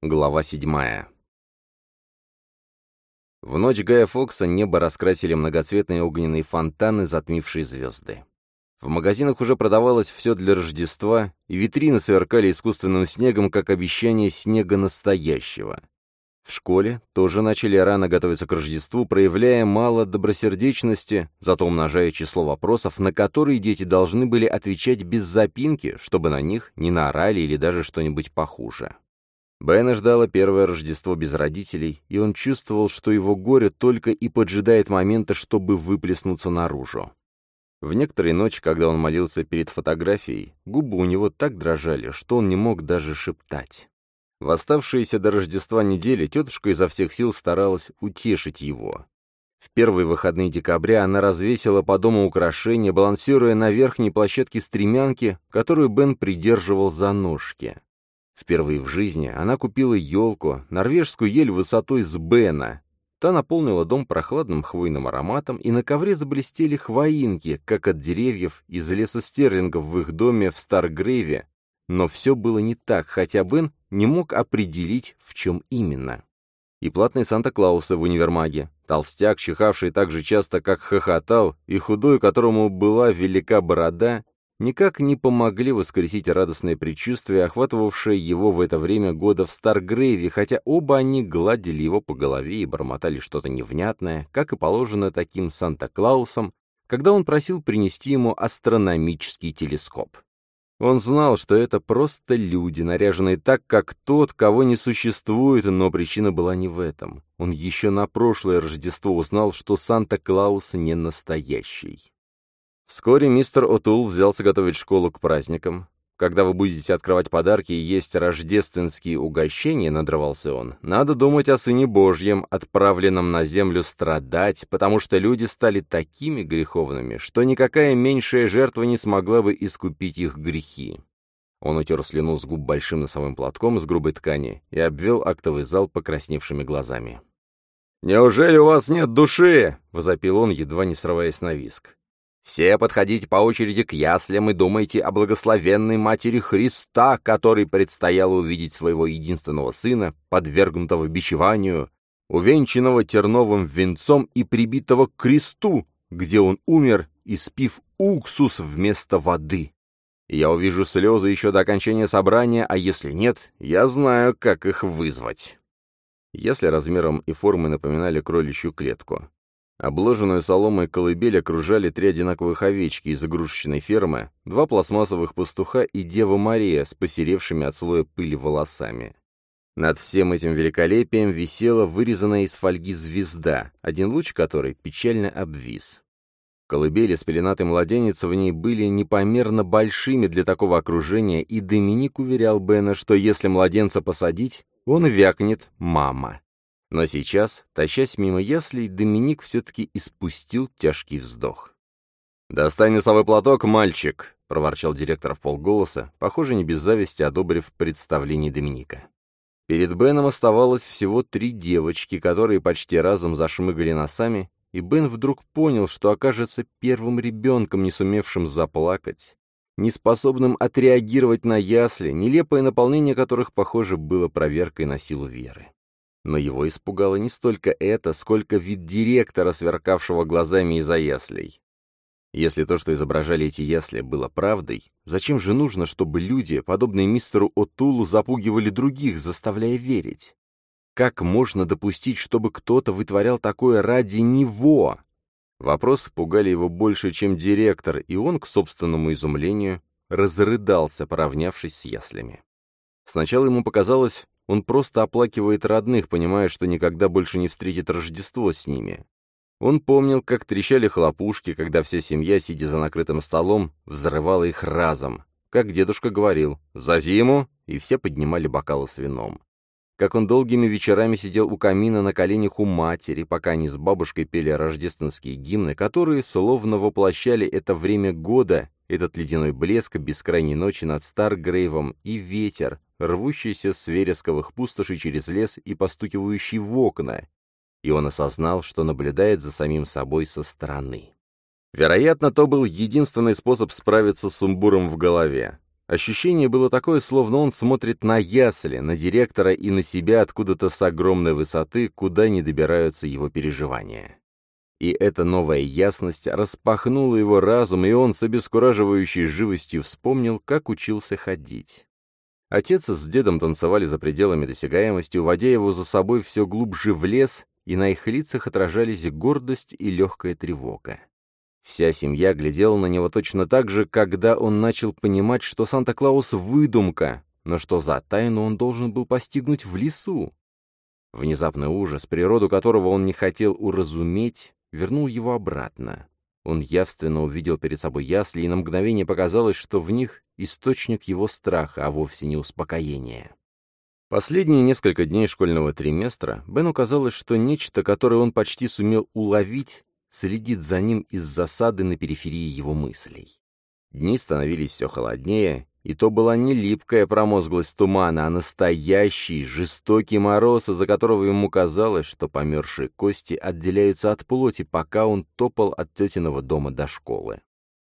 Глава седьмая. В ночь Гая Фокса небо раскрасили многоцветные огненные фонтаны, затмившие звезды. В магазинах уже продавалось все для Рождества, и витрины сверкали искусственным снегом, как обещание снега настоящего. В школе тоже начали рано готовиться к Рождеству, проявляя мало добросердечности, зато умножая число вопросов, на которые дети должны были отвечать без запинки, чтобы на них не наорали или даже что-нибудь похуже. Бена ждала первое Рождество без родителей, и он чувствовал, что его горе только и поджидает момента, чтобы выплеснуться наружу. В некоторые ночи, когда он молился перед фотографией, губы у него так дрожали, что он не мог даже шептать. В оставшиеся до Рождества недели тетушка изо всех сил старалась утешить его. В первые выходные декабря она развесила по дому украшения, балансируя на верхней площадке стремянки, которую Бен придерживал за ножки. Впервые в жизни она купила елку, норвежскую ель высотой с Бена. Та наполнила дом прохладным хвойным ароматом, и на ковре заблестели хвоинки, как от деревьев из леса стерлингов в их доме в Старгрейве. Но все было не так, хотя Бен не мог определить, в чем именно. И платные Санта-Клаусы в универмаге, толстяк, чихавший так же часто, как хохотал, и худой, которому была велика борода, никак не помогли воскресить радостное предчувствие, охватывавшее его в это время года в Старгрейве, хотя оба они гладили его по голове и бормотали что-то невнятное, как и положено таким Санта-Клаусам, когда он просил принести ему астрономический телескоп. Он знал, что это просто люди, наряженные так, как тот, кого не существует, но причина была не в этом. Он еще на прошлое Рождество узнал, что Санта-Клаус не настоящий. Вскоре мистер Отул взялся готовить школу к праздникам. Когда вы будете открывать подарки и есть рождественские угощения, надрывался он, надо думать о Сыне Божьем, отправленном на землю страдать, потому что люди стали такими греховными, что никакая меньшая жертва не смогла бы искупить их грехи. Он утер слюну с губ большим носовым платком из грубой ткани и обвел актовый зал покрасневшими глазами. «Неужели у вас нет души?» — возопил он, едва не срываясь на виск. Все подходите по очереди к яслям и думайте о благословенной Матери Христа, которой предстояло увидеть своего единственного сына, подвергнутого бичеванию, увенчанного терновым венцом и прибитого к кресту, где он умер, испив уксус вместо воды. Я увижу слезы еще до окончания собрания, а если нет, я знаю, как их вызвать. Если размером и формой напоминали кроличью клетку. Обложенную соломой колыбель окружали три одинаковых овечки из игрушечной фермы, два пластмассовых пастуха и Дева Мария с посеревшими от слоя пыли волосами. Над всем этим великолепием висела вырезанная из фольги звезда, один луч которой печально обвис. Колыбели с пеленатой младенец в ней были непомерно большими для такого окружения, и Доминик уверял Бена, что если младенца посадить, он вякнет «мама». Но сейчас, тащась мимо яслей, Доминик все-таки испустил тяжкий вздох. «Достань носовой платок, мальчик!» — проворчал директор в полголоса, похоже, не без зависти одобрив представление Доминика. Перед Беном оставалось всего три девочки, которые почти разом зашмыгали носами, и Бен вдруг понял, что окажется первым ребенком, не сумевшим заплакать, неспособным отреагировать на ясли, нелепое наполнение которых, похоже, было проверкой на силу веры. Но его испугало не столько это, сколько вид директора, сверкавшего глазами из-за яслей. Если то, что изображали эти ясли, было правдой, зачем же нужно, чтобы люди, подобные мистеру Отулу, запугивали других, заставляя верить? Как можно допустить, чтобы кто-то вытворял такое ради него? Вопросы пугали его больше, чем директор, и он, к собственному изумлению, разрыдался, поравнявшись с яслями. Сначала ему показалось, он просто оплакивает родных, понимая, что никогда больше не встретит Рождество с ними. Он помнил, как трещали хлопушки, когда вся семья, сидя за накрытым столом, взрывала их разом. Как дедушка говорил «За зиму!» и все поднимали бокалы с вином. Как он долгими вечерами сидел у камина на коленях у матери, пока они с бабушкой пели рождественские гимны, которые словно воплощали это время года, этот ледяной блеск бескрайней ночи над Старгрейвом и ветер, рвущийся с вересковых пустошей через лес и постукивающий в окна, и он осознал, что наблюдает за самим собой со стороны. Вероятно, то был единственный способ справиться с сумбуром в голове. Ощущение было такое, словно он смотрит на ясли, на директора и на себя откуда-то с огромной высоты, куда не добираются его переживания. И эта новая ясность распахнула его разум, и он с обескураживающей живостью вспомнил, как учился ходить. Отец с дедом танцевали за пределами досягаемости, уводя его за собой все глубже в лес, и на их лицах отражались гордость и легкая тревога. Вся семья глядела на него точно так же, когда он начал понимать, что Санта-Клаус — выдумка, но что за тайну он должен был постигнуть в лесу. Внезапный ужас, природу которого он не хотел уразуметь, вернул его обратно. Он явственно увидел перед собой ясли, и на мгновение показалось, что в них источник его страха, а вовсе не успокоения. Последние несколько дней школьного триместра Бену казалось, что нечто, которое он почти сумел уловить, следит за ним из засады на периферии его мыслей. Дни становились все холоднее, и то была не липкая промозглость тумана, а настоящий, жестокий мороз, из-за которого ему казалось, что померзшие кости отделяются от плоти, пока он топал от тетиного дома до школы.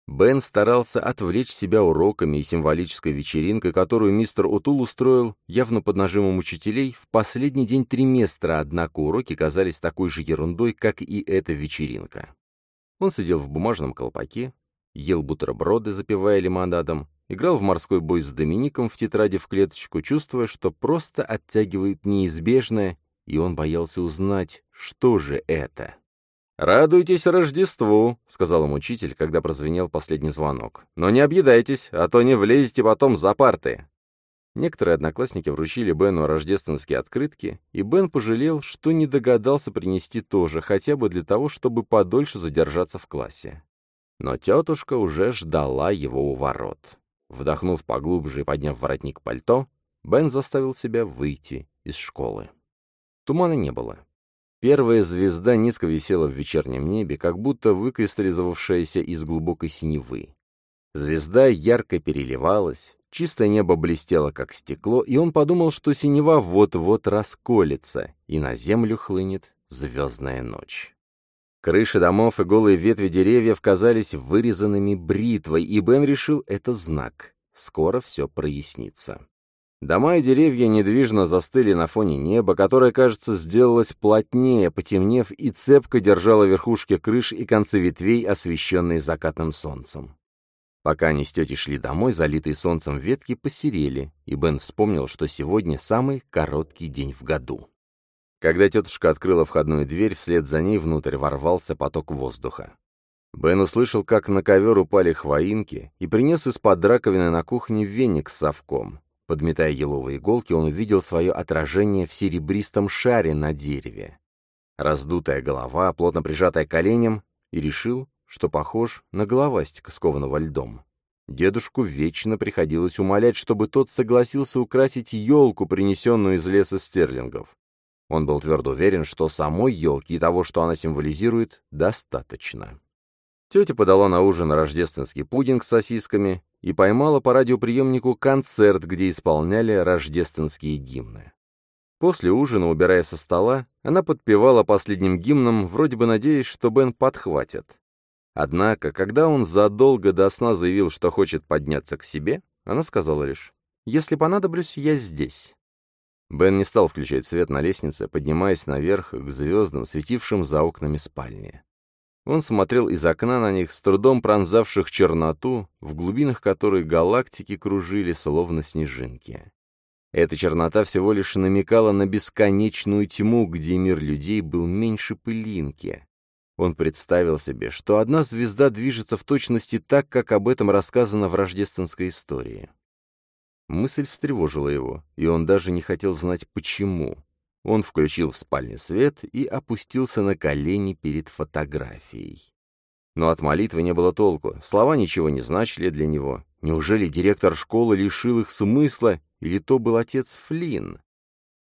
Бен старался отвлечь себя уроками и символической вечеринкой, которую мистер Утул устроил, явно под нажимом учителей, в последний день триместра, однако уроки казались такой же ерундой, как и эта вечеринка. Он сидел в бумажном колпаке, ел бутерброды, запивая лимонадом, играл в морской бой с Домиником в тетради в клеточку, чувствуя, что просто оттягивает неизбежное, и он боялся узнать, что же это. «Радуйтесь Рождеству», — сказал им учитель, когда прозвенел последний звонок. «Но не объедайтесь, а то не влезете потом за парты». Некоторые одноклассники вручили Бену рождественские открытки, и Бен пожалел, что не догадался принести тоже, хотя бы для того, чтобы подольше задержаться в классе. Но тетушка уже ждала его у ворот. Вдохнув поглубже и подняв воротник пальто, Бен заставил себя выйти из школы. Тумана не было. Первая звезда низко висела в вечернем небе, как будто выкристаллизовавшаяся из глубокой синевы. Звезда ярко переливалась, чистое небо блестело, как стекло, и он подумал, что синева вот-вот расколется, и на землю хлынет звездная ночь. Крыши домов и голые ветви деревьев казались вырезанными бритвой, и Бен решил, это знак. Скоро все прояснится. Дома и деревья недвижно застыли на фоне неба, которое, кажется, сделалось плотнее, потемнев, и цепко держало верхушки крыш и концы ветвей, освещенные закатным солнцем. Пока они с тетей шли домой, залитые солнцем ветки посерели, и Бен вспомнил, что сегодня самый короткий день в году. Когда тетушка открыла входную дверь, вслед за ней внутрь ворвался поток воздуха. Бен услышал, как на ковер упали хвоинки, и принес из-под раковины на кухне веник с совком. Подметая еловые иголки, он увидел свое отражение в серебристом шаре на дереве. Раздутая голова, плотно прижатая коленям, и решил, что похож на головастика, скованного льдом. Дедушку вечно приходилось умолять, чтобы тот согласился украсить елку, принесенную из леса стерлингов. Он был твердо уверен, что самой елки и того, что она символизирует, достаточно. Тетя подала на ужин рождественский пудинг с сосисками, и поймала по радиоприемнику концерт, где исполняли рождественские гимны. После ужина, убирая со стола, она подпевала последним гимном, вроде бы надеясь, что Бен подхватит. Однако, когда он задолго до сна заявил, что хочет подняться к себе, она сказала лишь «Если понадоблюсь, я здесь». Бен не стал включать свет на лестнице, поднимаясь наверх к звездам, светившим за окнами спальни. Он смотрел из окна на них, с трудом пронзавших черноту, в глубинах которой галактики кружили, словно снежинки. Эта чернота всего лишь намекала на бесконечную тьму, где мир людей был меньше пылинки. Он представил себе, что одна звезда движется в точности так, как об этом рассказано в рождественской истории. Мысль встревожила его, и он даже не хотел знать, почему. Он включил в спальне свет и опустился на колени перед фотографией. Но от молитвы не было толку, слова ничего не значили для него. Неужели директор школы лишил их смысла, или то был отец Флинн?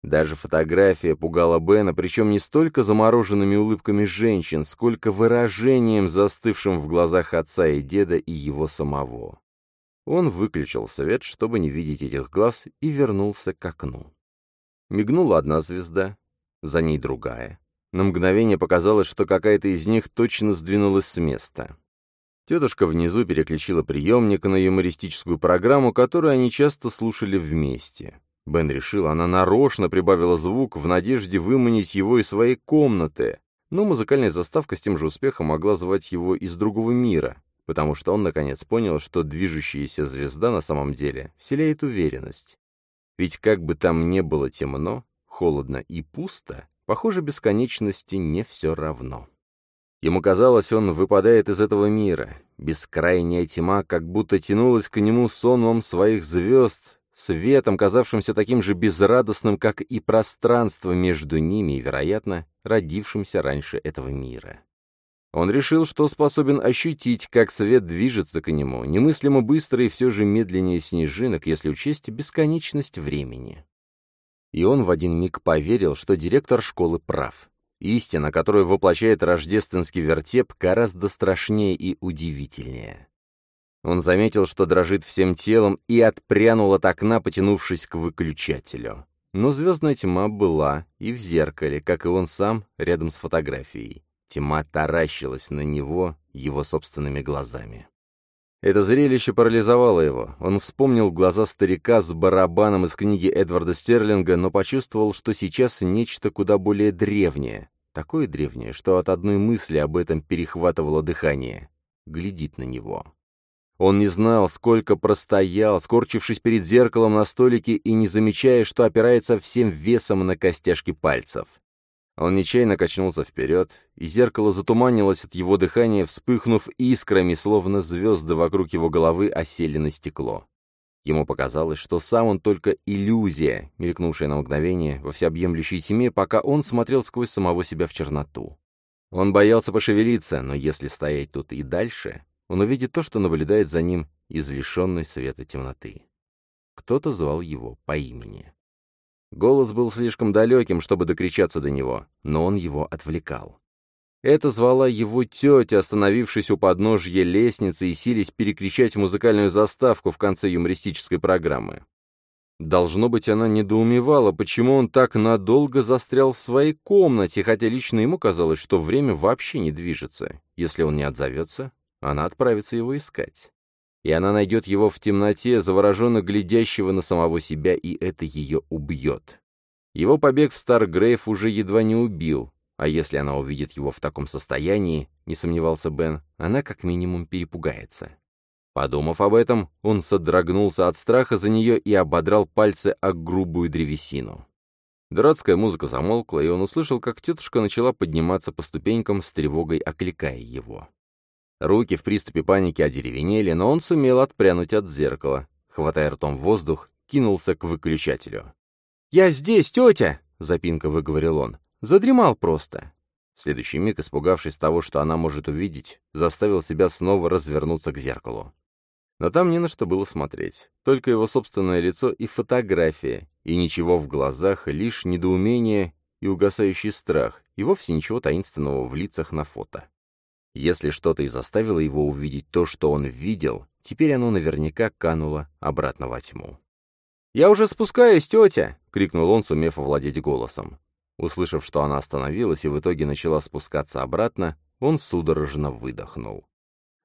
Даже фотография пугала Бена, причем не столько замороженными улыбками женщин, сколько выражением, застывшим в глазах отца и деда и его самого. Он выключил свет, чтобы не видеть этих глаз, и вернулся к окну. Мигнула одна звезда, за ней другая. На мгновение показалось, что какая-то из них точно сдвинулась с места. Тетушка внизу переключила приемник на юмористическую программу, которую они часто слушали вместе. Бен решил, она нарочно прибавила звук в надежде выманить его из своей комнаты, но музыкальная заставка с тем же успехом могла звать его из другого мира, потому что он наконец понял, что движущаяся звезда на самом деле вселяет уверенность. Ведь как бы там не было темно, холодно и пусто, похоже, бесконечности не все равно. Ему казалось, он выпадает из этого мира. Бескрайняя тьма как будто тянулась к нему сонмом своих звезд, светом, казавшимся таким же безрадостным, как и пространство между ними и, вероятно, родившимся раньше этого мира. Он решил, что способен ощутить, как свет движется к нему, немыслимо быстро и все же медленнее снежинок, если учесть бесконечность времени. И он в один миг поверил, что директор школы прав. Истина, которую воплощает рождественский вертеп, гораздо страшнее и удивительнее. Он заметил, что дрожит всем телом, и отпрянул от окна, потянувшись к выключателю. Но звездная тьма была и в зеркале, как и он сам, рядом с фотографией. Тьма таращилась на него его собственными глазами. Это зрелище парализовало его. Он вспомнил глаза старика с барабаном из книги Эдварда Стерлинга, но почувствовал, что сейчас нечто куда более древнее. Такое древнее, что от одной мысли об этом перехватывало дыхание. Глядит на него. Он не знал, сколько простоял, скорчившись перед зеркалом на столике и не замечая, что опирается всем весом на костяшки пальцев. Он нечаянно качнулся вперед, и зеркало затуманилось от его дыхания, вспыхнув искрами, словно звезды вокруг его головы осели на стекло. Ему показалось, что сам он только иллюзия, мелькнувшая на мгновение во всеобъемлющей тьме, пока он смотрел сквозь самого себя в черноту. Он боялся пошевелиться, но если стоять тут и дальше, он увидит то, что наблюдает за ним из лишенной света темноты. Кто-то звал его по имени. Голос был слишком далеким, чтобы докричаться до него, но он его отвлекал. Это звала его тетя, остановившись у подножья лестницы и сились перекричать музыкальную заставку в конце юмористической программы. Должно быть, она недоумевала, почему он так надолго застрял в своей комнате, хотя лично ему казалось, что время вообще не движется. Если он не отзовется, она отправится его искать и она найдет его в темноте, завороженно глядящего на самого себя, и это ее убьет. Его побег в Старгрейв уже едва не убил, а если она увидит его в таком состоянии, не сомневался Бен, она как минимум перепугается. Подумав об этом, он содрогнулся от страха за нее и ободрал пальцы о грубую древесину. Дурацкая музыка замолкла, и он услышал, как тетушка начала подниматься по ступенькам с тревогой, окликая его. Руки в приступе паники одеревенели, но он сумел отпрянуть от зеркала. Хватая ртом воздух, кинулся к выключателю. «Я здесь, тетя!» — запинка выговорил он. «Задремал просто». В следующий миг, испугавшись того, что она может увидеть, заставил себя снова развернуться к зеркалу. Но там не на что было смотреть. Только его собственное лицо и фотография, и ничего в глазах, лишь недоумение и угасающий страх, и вовсе ничего таинственного в лицах на фото. Если что-то и заставило его увидеть то, что он видел, теперь оно наверняка кануло обратно во тьму. «Я уже спускаюсь, тетя!» — крикнул он, сумев овладеть голосом. Услышав, что она остановилась и в итоге начала спускаться обратно, он судорожно выдохнул.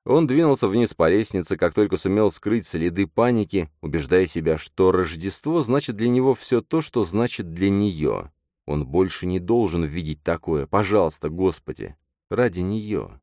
Он двинулся вниз по лестнице, как только сумел скрыть следы паники, убеждая себя, что Рождество значит для него все то, что значит для нее. Он больше не должен видеть такое. Пожалуйста, Господи, ради нее.